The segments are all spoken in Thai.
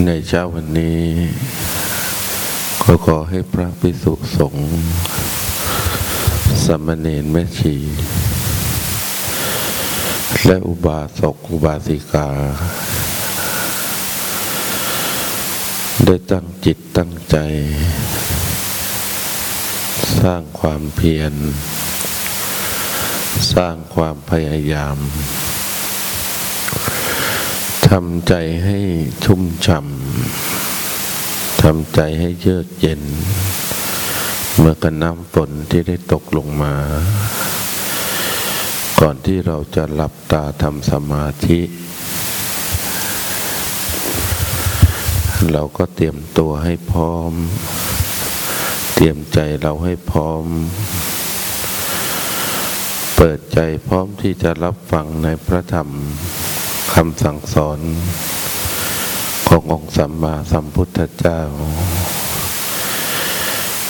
ในเช้าวันนี้ ก็ขอให้พระภิกษุสงฆ์สามเณรแม่ชี และอุบาสกอุบาสิกา ได้ตั้งจิตตั้งใจ สร้างความเพียร สร้างความพยายาม ทำใจให้ชุ่มฉ่ำทำใจให้เยือกเย็น เมื่อกันน้ำฝนที่ได้ตกลงมา ก่อนที่เราจะหลับตาทำสมาธิ เราก็เตรียมตัวให้พร้อม เตรียมใจเราให้พร้อม เปิดใจพร้อมที่จะรับฟังในพระธรรม คำสั่งสอนขององค์สัมมาสัมพุทธเจ้า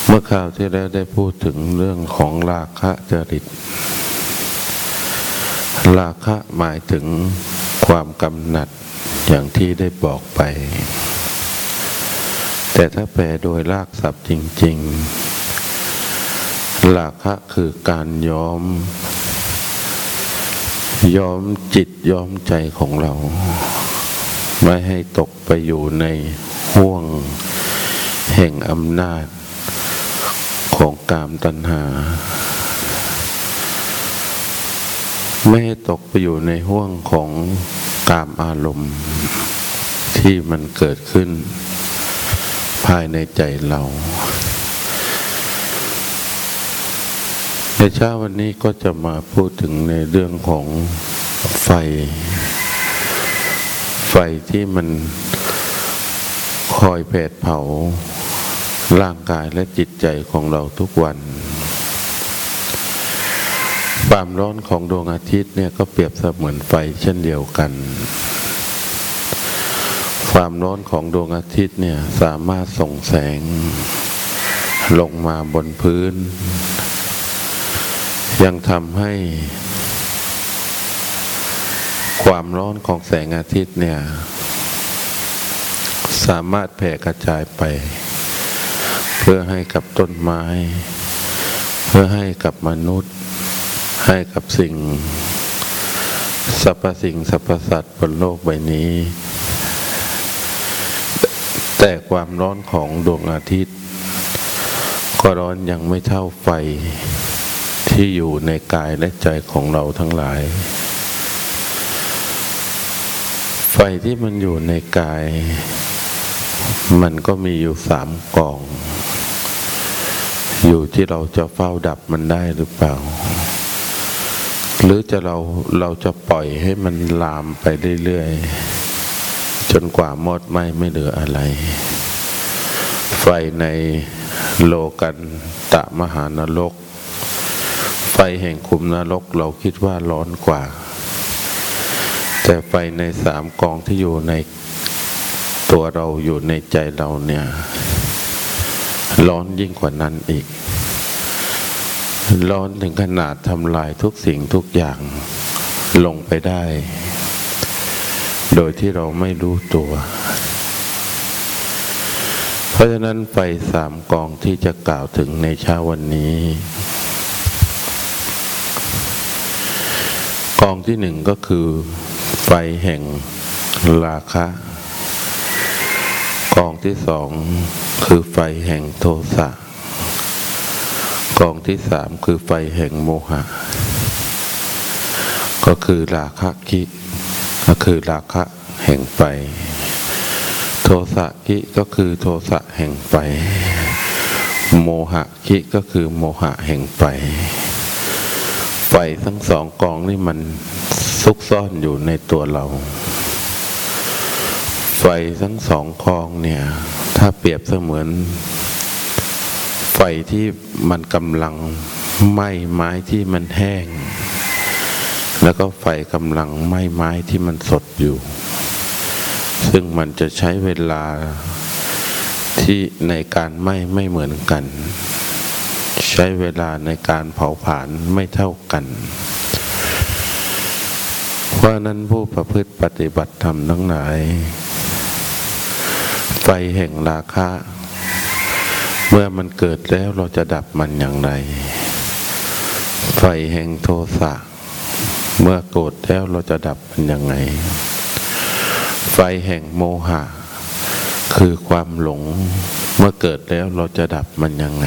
เมื่อคราวที่แล้วได้พูดถึงเรื่องของราคะจริต ราคะหมายถึงความกำหนัดอย่างที่ได้บอกไป แต่ถ้าแปลโดยรากศัพท์จริง ๆ ราคะคือการย้อม ยอมจิตยอมใจของเรา ไม่ให้ตกไปอยู่ในห่วงแห่งอำนาจของกามตัณหา ไม่ให้ตกไปอยู่ในห่วงของกามอารมณ์ ที่มันเกิดขึ้นภายในใจเรา ในเช้าวันนี้ก็จะมาพูดถึงในเรื่องของไฟ ไฟที่มันคอยแผดเผาร่างกายและจิตใจของเราทุกวัน ความร้อนของดวงอาทิตย์เนี่ยก็เปรียบเสมือนไฟเช่นเดียวกัน ความร้อนของดวงอาทิตย์เนี่ยสามารถส่งแสง ลงมาบนพื้น ยังทำให้ ความร้อนของแสงอาทิตย์เนี่ย สามารถแผ่กระจายไป เพื่อให้กับต้นไม้ เพื่อให้กับมนุษย์ ให้กับสิ่งสรรพสิ่งสรรพสัตว์บนโลกใบนี้ แต่ความร้อนของดวงอาทิตย์ ก็ร้อนยังไม่เท่าไฟ ที่อยู่ในกายและใจของเราทั้งหลาย ไฟที่มันอยู่ในกาย มันก็มีอยู่สามกอง อยู่ที่เราจะเฝ้าดับมันได้หรือเปล่า หรือจะเราเราจะปล่อยให้มันลามไปเรื่อยๆ จนกว่าหมดไหม้ไม่เหลืออะไร ไฟในโลกันตะมหานรก แห่งคุมนรกเราคิดว่าร้อนกว่า แต่ไฟในสามกองที่อยู่ในตัวเราอยู่ในใจเราเนี่ย ร้อนยิ่งกว่านั้นอีก ร้อนถึงขนาดทำลายทุกสิ่งทุกอย่างลงไปได้ โดยที่เราไม่รู้ตัว เพราะฉะนั้นไฟสามกองที่จะกล่าวถึงในเช้าวันนี้ กองที่หนึ่งก็คือไฟแห่งราคะ กองที่สองคือไฟแห่งโทสะ กองที่สามคือไฟแห่งโมหะ ก็คือราคะกิก็คือราคะแห่งไฟ โทสะกิก็คือโทสะแห่งไฟ โมหะกิก็คือโมหะแห่งไฟ ไฟทั้งสองกองนี่มันซุกซ่อนอยู่ในตัวเรา ไฟทั้งสองกองเนี่ย ถ้าเปรียบเสมือน ไฟที่มันกำลังไหม้ไม้ที่มันแห้ง แล้วก็ไฟกำลังไหม้ไม้ที่มันสดอยู่ ซึ่งมันจะใช้เวลาที่ในการไหม้ไม่เหมือนกัน ใช้เวลาในการเผาผลาญไม่เท่ากัน เพราะนั้นผู้ประพฤติปฏิบัติธรรมทั้งหลาย ไฟแห่งราคะ เมื่อมันเกิดแล้วเราจะดับมันอย่างไร ไฟแห่งโทสะ เมื่อโกรธแล้วเราจะดับมันอยังไงไฟแห่งโมหะ คือความหลงเมื่อเกิดแล้วเราจะดับมันยังไง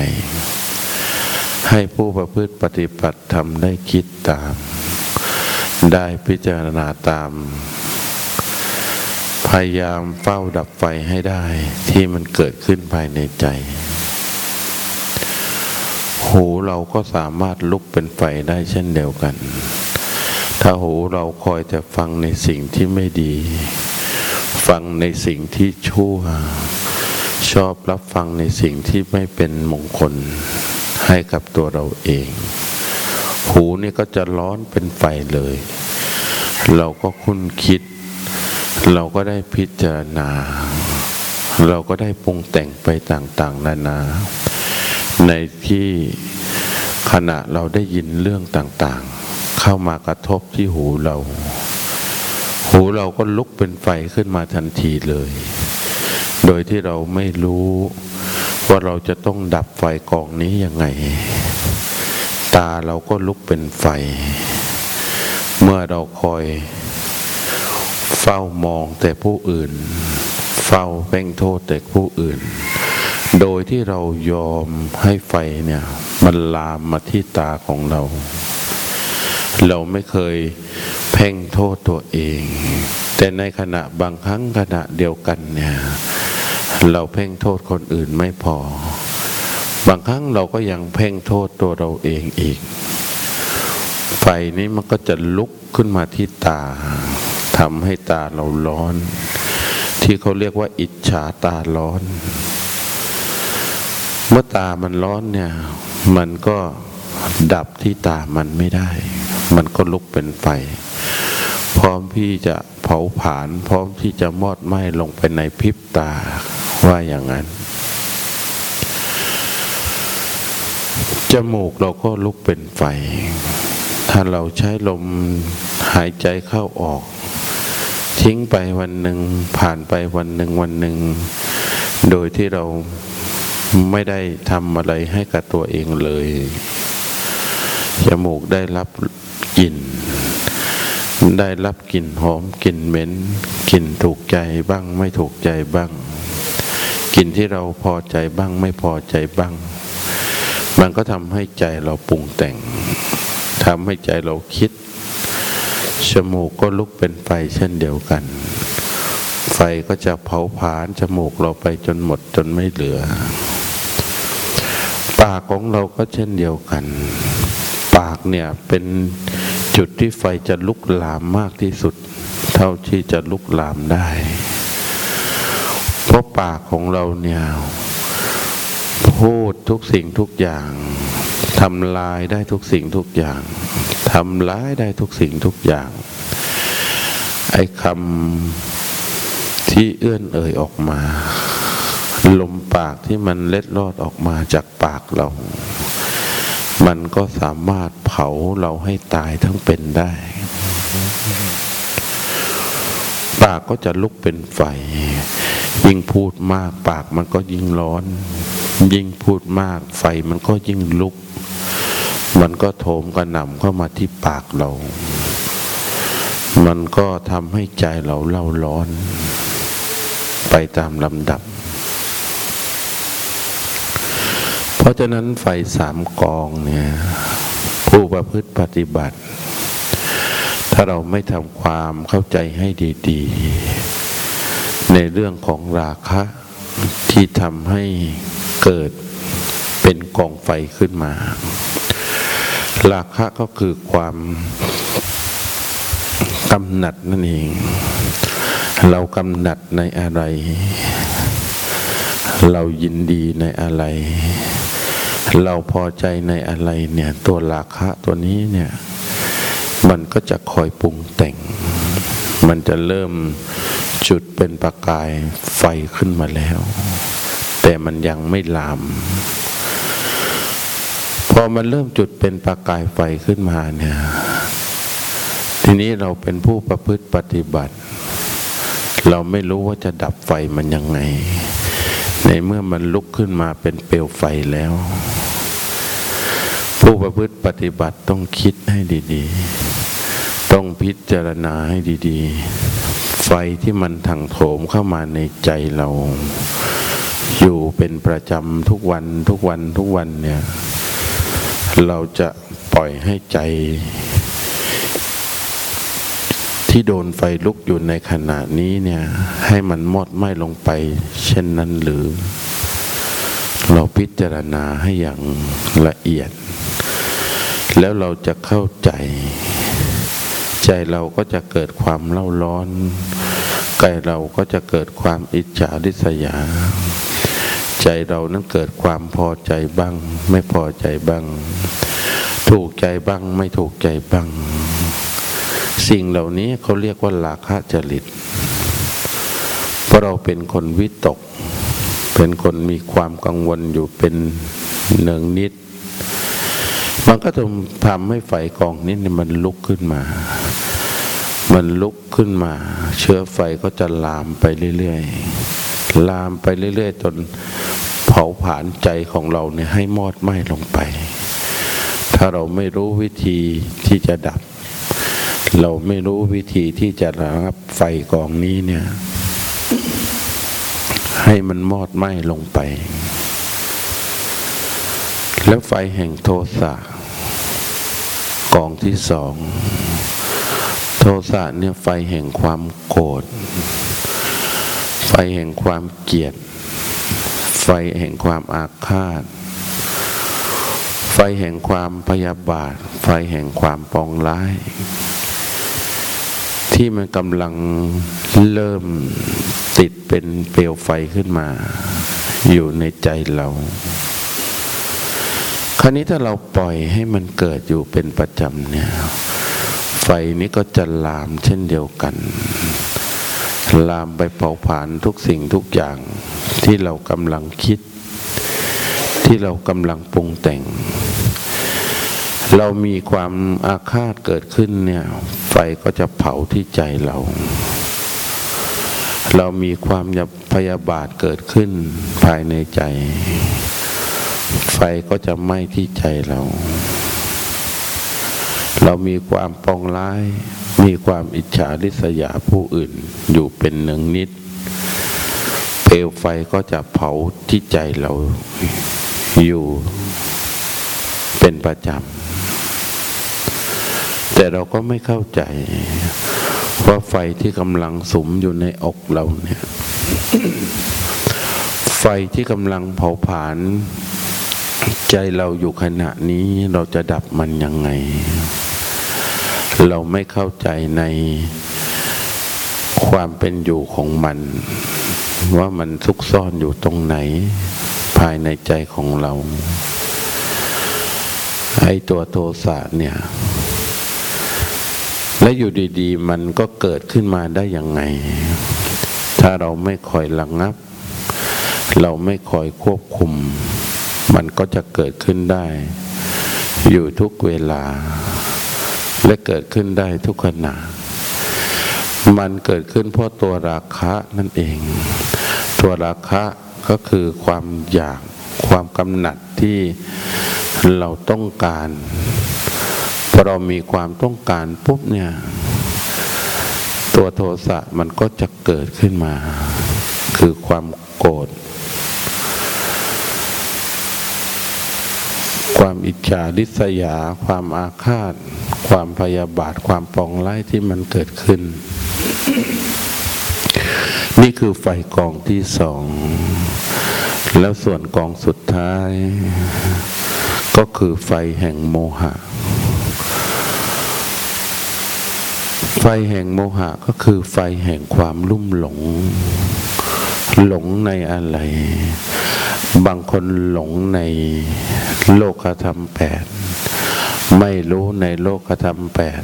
ให้ผู้ประพฤติปฏิบัติทำได้คิดตาม ได้พิจารณาตาม พยายามเฝ้าดับไฟให้ได้ที่มันเกิดขึ้นภายในใจ หูเราก็สามารถลุกเป็นไฟได้เช่นเดียวกัน ถ้าหูเราคอยแต่ฟังในสิ่งที่ไม่ดี ฟังในสิ่งที่ชั่ว ชอบรับฟังในสิ่งที่ไม่เป็นมงคล ให้กับตัวเราเอง หูนี่ก็จะร้อนเป็นไฟเลย เราก็คุ้นคิด เราก็ได้พิจารณา เราก็ได้ปรุงแต่งไปต่าง ๆ นานา ในที่ขณะเราได้ยินเรื่องต่างๆ เข้ามากระทบที่หูเรา หูเราก็ลุกเป็นไฟขึ้นมาทันทีเลย โดยที่เราไม่รู้ ว่าเราจะต้องดับไฟกองนี้ยังไง ตาเราก็ลุกเป็นไฟ เมื่อเราคอย เฝ้ามองแต่ผู้อื่น เฝ้าเพ่งโทษแต่ผู้อื่น โดยที่เรายอมให้ไฟเนี่ย มันลามมาที่ตาของเรา เราไม่เคยเพ่งโทษตัวเอง แต่ในขณะบางครั้งขณะเดียวกันเนี่ย เราเพ่งโทษคนอื่นไม่พอ บางครั้งเราก็ยังเพ่งโทษตัวเราเองอีก ไฟนี้มันก็จะลุกขึ้นมาที่ตาทำให้ตาเราร้อน ที่เขาเรียกว่า อิจฉาตาร้อน เมื่อตามันร้อนเนี่ย มันก็ดับที่ตามันไม่ได้ มันก็ลุกเป็นไฟ พร้อมที่จะเผาผลาญพร้อมที่จะมอดไหม้ลงไปในพริบตา ว่าอย่างนั้น จมูกเราก็ลุกเป็นไฟ ถ้าเราใช้ลมหายใจเข้าออก ทิ้งไปวันหนึ่งผ่านไปวันหนึ่งวันหนึ่ง โดยที่เราไม่ได้ทำอะไรให้กับตัวเองเลย จมูกได้รับกลิ่น ได้รับกลิ่นหอมกลิ่นเหม็นกลิ่นถูกใจบ้างไม่ถูกใจบ้าง กลิ่นที่เราพอใจบ้างไม่พอใจบ้าง มันก็ทำให้ใจเราปรุงแต่งทำให้ใจเราคิดจมูกก็ลุกเป็นไฟเช่นเดียวกัน ไฟก็จะเผาผลาญจมูกเราไปจนหมดจนไม่เหลือ ปากของเราก็เช่นเดียวกัน ปากเนี่ยเป็นจุดที่ไฟจะลุกลามมากที่สุด เท่าที่จะลุกลามได้ ราะปากของเราเนี่ย พูดทุกสิ่งทุกอย่างทำลายได้ทุกสิ่งทุกอย่างทำร้ายได้ทุกสิ่งทุกอย่าง ไอ้คำที่เอื้อนเอ่ยออกมา ลมปากที่มันเล็ดลอดออกมาจากปากเรา มันก็สามารถเผาเราให้ตายทั้งเป็นได้ ปากก็จะลุกเป็นไฟ ยิ่งพูดมากปากมันก็ยิ่งร้อน ยิ่งพูดมากไฟมันก็ยิ่งลุก มันก็โถมกระหน่ำเข้ามาที่ปากเรา มันก็ทำให้ใจเราเล่าร้อน ไปตามลำดับ เพราะฉะนั้นไฟสามกองเนี่ยผู้ประพฤติปฏิบัติ ถ้าเราไม่ทำความเข้าใจให้ดี ๆ ในเรื่องของราคะที่ทำให้เกิดเป็นกองไฟขึ้นมา ราคะก็คือความกำหนัดนั่นเอง เรากำหนัดในอะไร เรายินดีในอะไร เราพอใจในอะไรเนี่ย ตัวราคะตัวนี้เนี่ย มันก็จะคอยปรุงแต่ง มันจะเริ่ม จุดเป็นประกายไฟขึ้นมาแล้ว แต่มันยังไม่ลาม พอมันเริ่มจุดเป็นประกายไฟขึ้นมาเนี่ย ทีนี้เราเป็นผู้ประพฤติปฏิบัติ เราไม่รู้ว่าจะดับไฟมันยังไง ในเมื่อมันลุกขึ้นมาเป็นเปลวไฟแล้ว ผู้ประพฤติปฏิบัติต้องคิดให้ดี ๆ ต้องพิจารณาให้ดี ๆ ไฟที่มันถังโถมเข้ามาในใจเรา อยู่เป็นประจำทุกวันทุกวันทุกวันเนี่ย เราจะปล่อยให้ใจ ที่โดนไฟลุกอยู่ในขณะนี้เนี่ย ให้มันมอดไหม้ลงไป เช่นนั้นหรือ เราพิจารณาให้อย่างละเอียด แล้วเราจะเข้าใจ ใจเราก็จะเกิดความเล่าร้อน กายเราก็จะเกิดความอิจฉาริษยา ใจเรานั้นเกิดความพอใจบ้าง ไม่พอใจบ้าง ถูกใจบ้างไม่ถูกใจบ้าง สิ่งเหล่านี้เขาเรียกว่าราคะจริต เพราะเราเป็นคนวิตก เป็นคนมีความกังวลอยู่เป็นเนืองนิด มันก็จะทำให้ไฟกองนี้เนี่ยมันลุกขึ้นมา มันลุกขึ้นมา เชื้อไฟก็จะลามไปเรื่อยๆ ลามไปเรื่อยๆ จนเผาผลาญใจของเราเนี่ยให้มอดไหม้ลงไป ถ้าเราไม่รู้วิธีที่จะดับ เราไม่รู้วิธีที่จะระงับไฟกองนี้เนี่ย ให้มันมอดไหม้ลงไปแล้วไฟแห่งโทสะ กองที่สอง โทสะเนี่ยไฟแห่งความโกรธ ไฟแห่งความเกลียด ไฟแห่งความอาฆาต ไฟแห่งความพยาบาท ไฟแห่งความปองร้าย ที่มันกำลังเริ่มติดเป็นเปลวไฟขึ้นมา อยู่ในใจเรา ราวนี้ถ้าเราปล่อยให้มันเกิดอยู่เป็นประจำเนี่ย ไฟนี้ก็จะลามเช่นเดียวกัน ลามไปเผาผลาญทุกสิ่งทุกอย่างที่เรากำลังคิด ที่เรากำลังปรุงแต่ง เรามีความอาฆาตเกิดขึ้นเนี่ย ไฟก็จะเผาที่ใจเรา เรามีความพยาบาทเกิดขึ้นภายในใจ ไฟก็จะไหม้ที่ใจเรา เรามีความปองร้าย มีความอิจฉาริษยาผู้อื่นอยู่เป็นหนึ่งนิด เปลวไฟก็จะเผาที่ใจเราอยู่เป็นประจำ แต่เราก็ไม่เข้าใจว่าไฟที่กำลังสุมอยู่ในอกเราเนี่ย ไฟที่กำลังเผาผลาญ ใจเราอยู่ขณะนี้เราจะดับมันยังไง เราไม่เข้าใจในความเป็นอยู่ของมัน ว่ามันซุกซ่อนอยู่ตรงไหน ภายในใจของเรา ไอตัวโทสะเนี่ย และอยู่ดีๆ มันก็เกิดขึ้นมาได้ยังไง ถ้าเราไม่คอยระงงับ เราไม่คอยควบคุม มันก็จะเกิดขึ้นได้ อยู่ทุกเวลา และเกิดขึ้นได้ทุกขณะ มันเกิดขึ้นเพราะตัวราคะนั่นเอง ตัวราคะก็คือความอยากความกำหนัดที่เราต้องการพอเรามีความต้องการปุ๊บเนี่ย ตัวโทสะมันก็จะเกิดขึ้นมา คือความโกรธ ความอิจฉาริษยา ความอาฆาต ความพยาบาท ความปองร้ายที่มันเกิดขึ้น นี่คือไฟกองที่สอง แล้วส่วนกองสุดท้าย ก็คือไฟแห่งโมหะ ไฟแห่งโมหะก็คือไฟแห่งความลุ่มหลง หลงในอะไร บางคนหลงในโลกธรรมแปดไม่รู้ในโลกธรรมแปด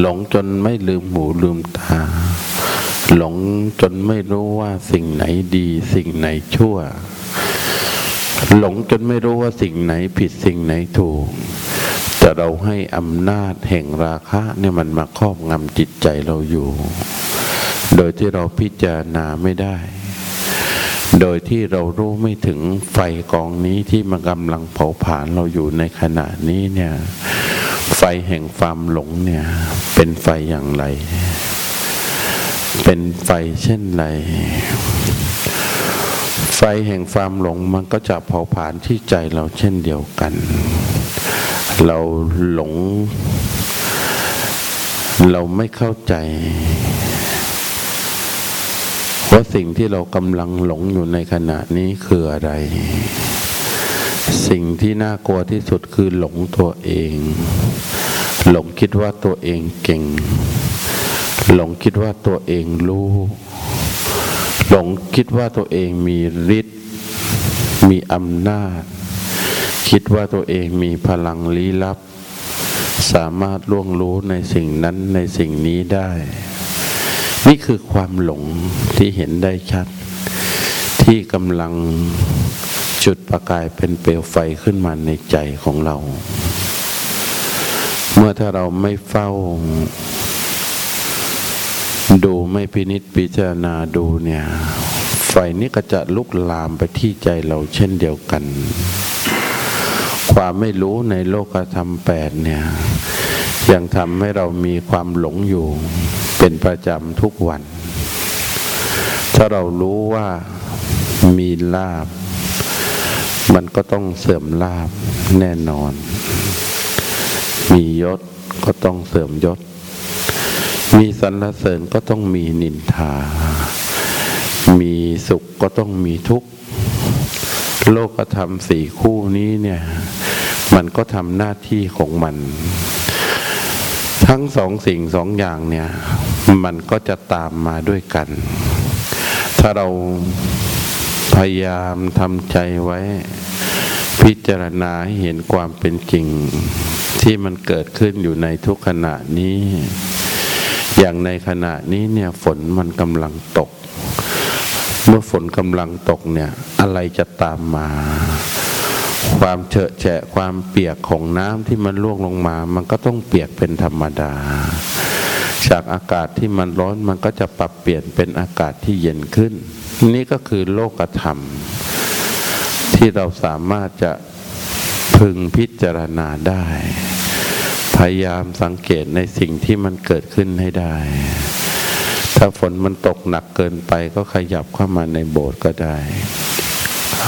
หลงจนไม่ลืมหูลืมตา หลงจนไม่รู้ว่าสิ่งไหนดีสิ่งไหนชั่ว หลงจนไม่รู้ว่าสิ่งไหนผิดสิ่งไหนถูก แต่เราให้อำนาจแห่งราคะเนี่ยมันมาครอบงำจิตใจเราอยู่ โดยที่เราพิจารณาไม่ได้ โดยที่เรารู้ไม่ถึงไฟกองนี้ที่มันกำลังเผาผลาญเราอยู่ในขณะนี้เนี่ย ไฟแห่งความหลงเนี่ย เป็นไฟอย่างไร เป็นไฟเช่นไร ไฟแห่งความหลงมันก็จะเผาผลาญที่ใจเราเช่นเดียวกัน เราหลง เราไม่เข้าใจ ว่าสิ่งที่เรากำลังหลงอยู่ในขณะนี้คืออะไร สิ่งที่น่ากลัวที่สุดคือหลงตัวเอง หลงคิดว่าตัวเองเก่ง หลงคิดว่าตัวเองรู้ หลงคิดว่าตัวเองมีฤทธิ์มีอำนาจ คิดว่าตัวเองมีพลังลี้ลับ สามารถล่วงรู้ในสิ่งนั้นในสิ่งนี้ได้ นี่คือความหลงที่เห็นได้ชัด ที่กำลังจุดประกายเป็นเปลวไฟขึ้นมาในใจของเรา เมื่อถ้าเราไม่เฝ้า ดูไม่พินิษพิจารณาดูเนี่ย ไฟนี้ก็จะลุกลามไปที่ใจเราเช่นเดียวกัน ความไม่รู้ในโลกธรรมแปดเนี่ย ยังทำให้เรามีความหลงอยู่ เป็นประจำทุกวัน ถ้าเรารู้ว่ามีลาบ มันก็ต้องเสื่อมลาบแน่นอน มียศก็ต้องเสื่อมยศ มีสรรเสริญก็ต้องมีนินทา มีสุขก็ต้องมีทุกข์ โลกธรรมสี่คู่นี้เนี่ย มันก็ทำหน้าที่ของมัน ทั้งสองสิ่งสองอย่างเนี่ย มันก็จะตามมาด้วยกัน ถ้าเราพยายามทำใจไว้ พิจารณาให้เห็นความเป็นจริง ที่มันเกิดขึ้นอยู่ในทุกขณะนี้ อย่างในขณะนี้เนี่ยฝนมันกำลังตก เมื่อฝนกำลังตกเนี่ย อะไรจะตามมา ความเฉอะแฉะความเปียกของน้ำที่มันล่วงลงมา มันก็ต้องเปียกเป็นธรรมดา จากอากาศที่มันร้อนมันก็จะปรับเปลี่ยนเป็นอากาศที่เย็นขึ้น นี่ก็คือโลกธรรม ที่เราสามารถจะพึงพิจารณาได้ พยายามสังเกตในสิ่งที่มันเกิดขึ้นให้ได้ ถ้าฝนมันตกหนักเกินไปก็ขยับเข้ามาในโบสถ์ก็ได้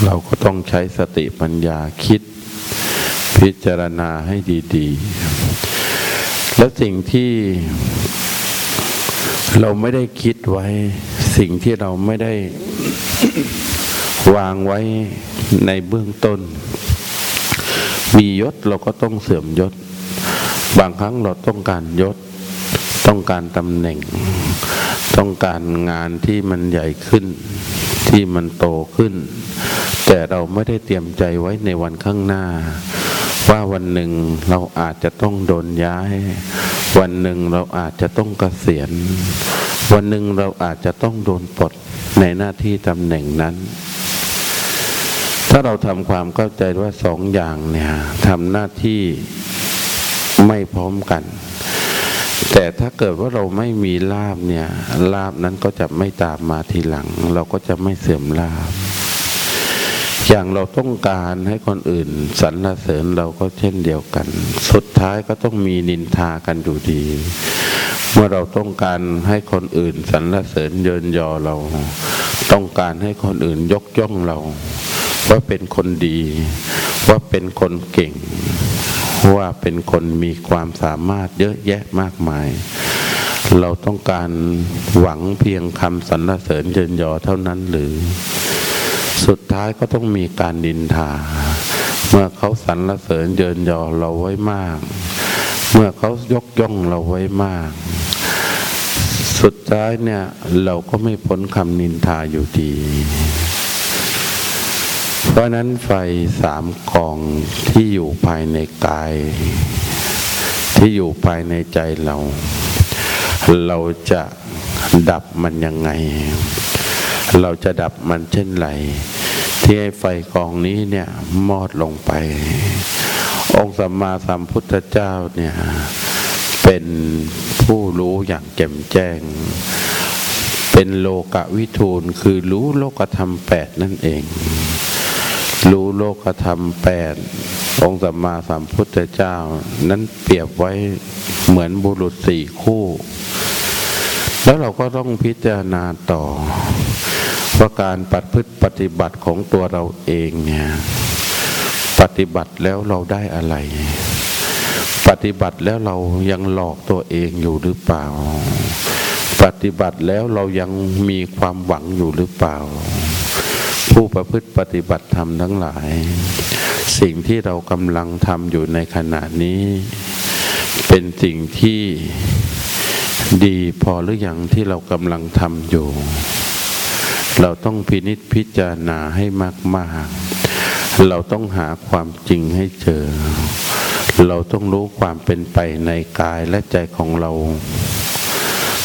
เราก็ต้องใช้สติปัญญาคิด พิจารณาให้ดีๆ แล้วสิ่งที่เราไม่ได้คิดไว้ สิ่งที่เราไม่ได้วางไว้ในเบื้องต้น มียศเราก็ต้องเสื่อมยศ บางครั้งเราต้องการยศ ต้องการตำแหน่ง ต้องการงานที่มันใหญ่ขึ้น ที่มันโตขึ้น แต่เราไม่ได้เตรียมใจไว้ในวันข้างหน้า ว่าวันหนึ่งเราอาจจะต้องโดนย้าย วันหนึ่งเราอาจจะต้องเกษียณ วันหนึ่งเราอาจจะต้องโดนปลดในหน้าที่ตำแหน่งนั้น ถ้าเราทำความเข้าใจว่าสองอย่างเนี่ยทำหน้าที่ไม่พร้อมกัน แต่ถ้าเกิดว่าเราไม่มีลาบเนี่ยลาบนั้นก็จะไม่ตามมาทีหลัง เราก็จะไม่เสื่อมลาบ อย่างเราต้องการให้คนอื่นสรรเสริญเราก็เช่นเดียวกัน สุดท้ายก็ต้องมีนินทากันอยู่ดี เมื่อเราต้องการให้คนอื่นสรรเสริญเยินยอเรา ต้องการให้คนอื่นยกย่องเรา ว่าเป็นคนดี ว่าเป็นคนเก่ง ว่าเป็นคนมีความสามารถเยอะแยะมากมาย เราต้องการหวังเพียงคำสรรเสริญเยินยอเท่านั้นหรือ สุดท้ายก็ต้องมีการดินทา เมื่อเขาสรรเสริญเยินยอเราไว้มาก เมื่อเขายกย่องเราไว้มาก สุดท้ายเนี่ยเราก็ไม่พ้นคำนินทาอยู่ดี เพราะนั้นไฟสามกองที่อยู่ภายในกาย ที่อยู่ภายในใจเรา เราจะดับมันยังไง เราจะดับมันเช่นไร ที่ให้ไฟกองนี้เนี่ยมอดลงไป องค์สัมมาสัมพุทธเจ้าเนี่ยเป็นผู้รู้อย่างแจ่มแจ้ง เป็นโลกะวิทูลคือรู้โลกธรรมแปดนั่นเอง รู้โลกธรรมแปดองค์สัมมาสัมพุทธเจ้า นั้นเปรียบไว้เหมือนบุรุษสี่คู่ แล้วเราก็ต้องพิจารณาต่อ ว่าการปฏิพฤติปฏิบัติของตัวเราเองเนี่ยปฏิบัติแล้วเราได้อะไร ปฏิบัติแล้วเรายังหลอกตัวเองอยู่หรือเปล่า ปฏิบัติแล้วเรายังมีความหวังอยู่หรือเปล่า ผู้ประพฤติปฏิบัติธรรมทั้งหลาย สิ่งที่เรากำลังทำอยู่ในขณะนี้ เป็นสิ่งที่ดีพอหรือยังที่เรากำลังทำอยู่ เราต้องพินิจพิจารณาให้มากๆ เราต้องหาความจริงให้เจอ เราต้องรู้ความเป็นไปในกายและใจของเรา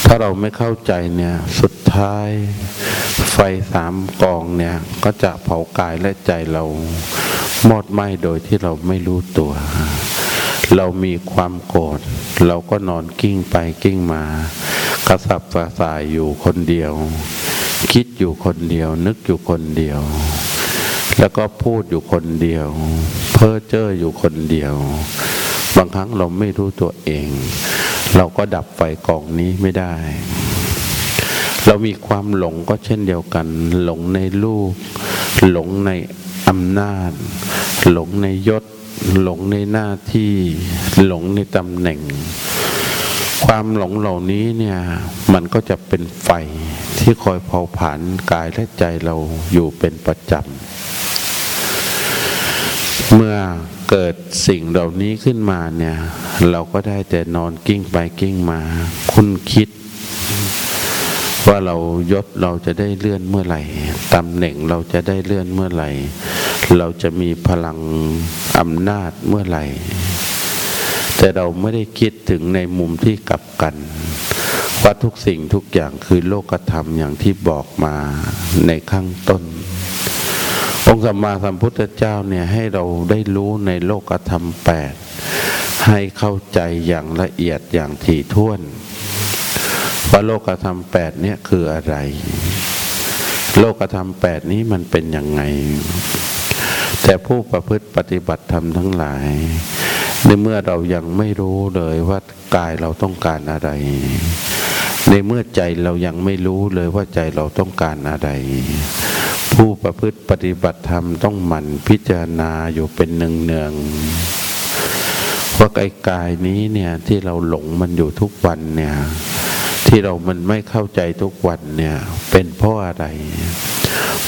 ถ้าเราไม่เข้าใจเนี่ยสุดท้าย ไฟสามกองเนี่ยก็จะเผากายและใจเรามอดไหม้โดยที่เราไม่รู้ตัว เรามีความโกรธเราก็นอนกิ้งไปกิ้งมา กระสับกระส่ายอยู่คนเดียว คิดอยู่คนเดียว นึกอยู่คนเดียว แล้วก็พูดอยู่คนเดียว เพ้อเจ้ออยู่คนเดียว บางครั้งเราไม่รู้ตัวเอง เราก็ดับไฟกองนี้ไม่ได้ เรามีความหลงก็เช่นเดียวกัน หลงในลูก หลงในอำนาจ หลงในยศ หลงในหน้าที่ หลงในตำแหน่ง ความหลงเหล่านี้เนี่ย มันก็จะเป็นไฟ ที่คอยเผาผลาญกายและใจเราอยู่เป็นประจำ เมื่อเกิดสิ่งเหล่านี้ขึ้นมาเนี่ย เราก็ได้แต่นอนกิ้งไปกิ้งมา คุณคิด ว่าเรายศเราจะได้เลื่อนเมื่อไหร่ตำแหน่งเราจะได้เลื่อนเมื่อไหร่ เราจะมีพลังอำนาจเมื่อไหร่ แต่เราไม่ได้คิดถึงในมุมที่กลับกัน ว่าทุกสิ่งทุกอย่างคือโลกธรรมอย่างที่บอกมาในข้างต้น องค์สัมมาสัมพุทธเจ้าเนี่ยให้เราได้รู้ในโลกธรรมแปดให้เข้าใจอย่างละเอียดอย่างถี่ถ้วน ว่าโลกธรรมแปดเนี่ยคืออะไร โลกธรรมแปดนี้มันเป็นยังไง แต่ผู้ประพฤติปฏิบัติธรรมทั้งหลายในเมื่อเรายังไม่รู้เลยว่ากายเราต้องการอะไร ในเมื่อใจเรายังไม่รู้เลยว่าใจเราต้องการอะไร ผู้ประพฤติปฏิบัติธรรมต้องหมั่นพิจารณาอยู่เป็นเนืองๆว่าไอ้กายนี้เนี่ยที่เราหลงมันอยู่ทุกวันเนี่ย ที่เรามันไม่เข้าใจทุกวันเนี่ย เป็นเพราะอะไร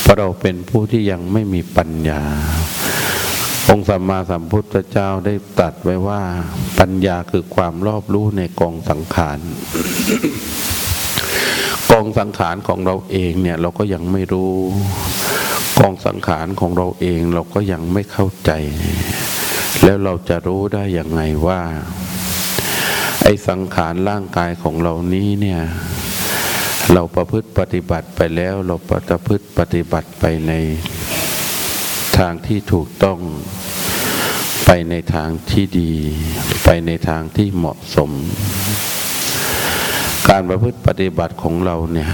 เพราะเราเป็นผู้ที่ยังไม่มีปัญญา องค์สัมมาสัมพุทธเจ้าได้ตรัสไว้ว่าปัญญาคือความรอบรู้ในกองสังขาร กองสังขารของเราเองเนี่ยเราก็ยังไม่รู้ กองสังขารของเราเองเราก็ยังไม่เข้าใจ แล้วเราจะรู้ได้อยังไงว่า ไอ้สังขารร่างกายของเรานี้เนี่ยเราประพฤติปฏิบัติไปแล้ว เราประพฤติปฏิบัติไปใน ทางที่ถูกต้องไปในทางที่ดี ไปในทางที่เหมาะสม การประพฤติปฏิบัติของเราเนี่ย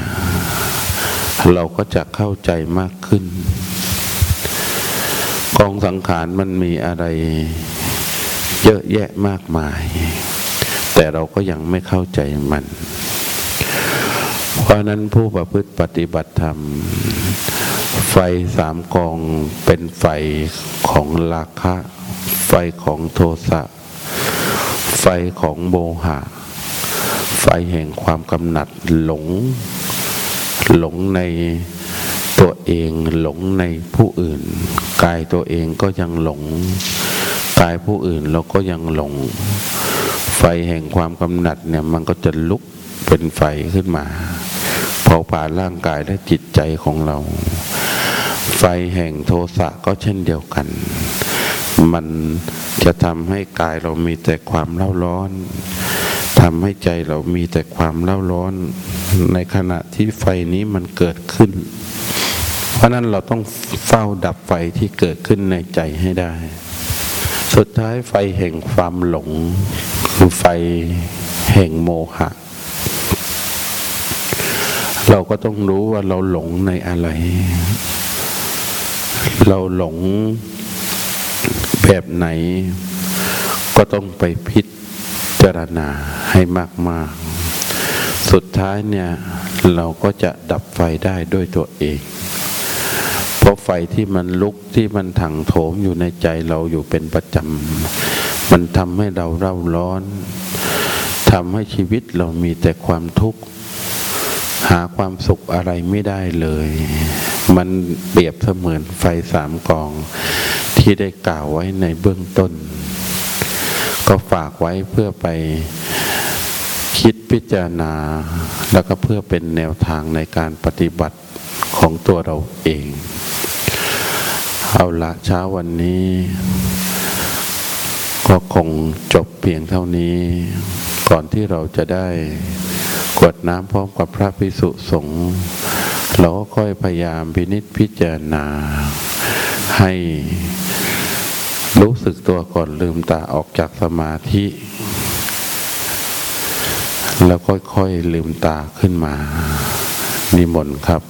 เราก็จะเข้าใจมากขึ้น กองสังขารมันมีอะไรเยอะแยะมากมาย แต่เราก็ยังไม่เข้าใจมัน เพราะนั้นผู้ประพฤติปฏิบัติธรรม ไฟสามกองเป็นไฟของราคะ ไฟของโทสะ ไฟของโมหะ ไฟแห่งความกำหนัดหลง หลงในตัวเองหลงในผู้อื่น กายตัวเองก็ยังหลง กายผู้อื่นเราก็ยังหลง ไฟแห่งความกำหนัดเนี่ยมันก็จะลุกเป็นไฟขึ้นมา ผาผลาญร่างกายและจิตใจของเรา ไฟแห่งโทสะก็เช่นเดียวกัน มันจะทำให้กายเรามีแต่ความเล่าร้อนทำให้ใจเรามีแต่ความเล่าร้อน ในขณะที่ไฟนี้มันเกิดขึ้น เพราะนั้นเราต้องเฝ้าดับไฟที่เกิดขึ้นในใจให้ได้ สุดท้ายไฟแห่งความหลง คือไฟแห่งโมหะ เราก็ต้องรู้ว่าเราหลงในอะไร เราหลงแบบไหน ก็ต้องไปพิจารณาให้มาก ๆ สุดท้ายเนี่ยเราก็จะดับไฟได้ด้วยตัวเอง เพราะไฟที่มันลุกที่มันถังโถมอยู่ในใจเราอยู่เป็นประจำ มันทำให้เราเร่าร้อนทำให้ชีวิตเรามีแต่ความทุกข์ หาความสุขอะไรไม่ได้เลย มันเปรียบเสมือนไฟสามกอง ที่ได้กล่าวไว้ในเบื้องต้น ก็ฝากไว้เพื่อไปคิดพิจารณา แล้วก็เพื่อเป็นแนวทางในการปฏิบัติของตัวเราเอง เอาละเช้าวันนี้ ก็คงจบเพียงเท่านี้ ก่อนที่เราจะได้ กวดน้ำพร้อมกับพระพิสุสงฆ์เราก็ค่อยพยายามพินิจพิจารณา ให้รู้สึกตัวก่อนลืมตาออกจากสมาธิ แล้วค่อยๆลืมตาขึ้นมานิมนต์ครับ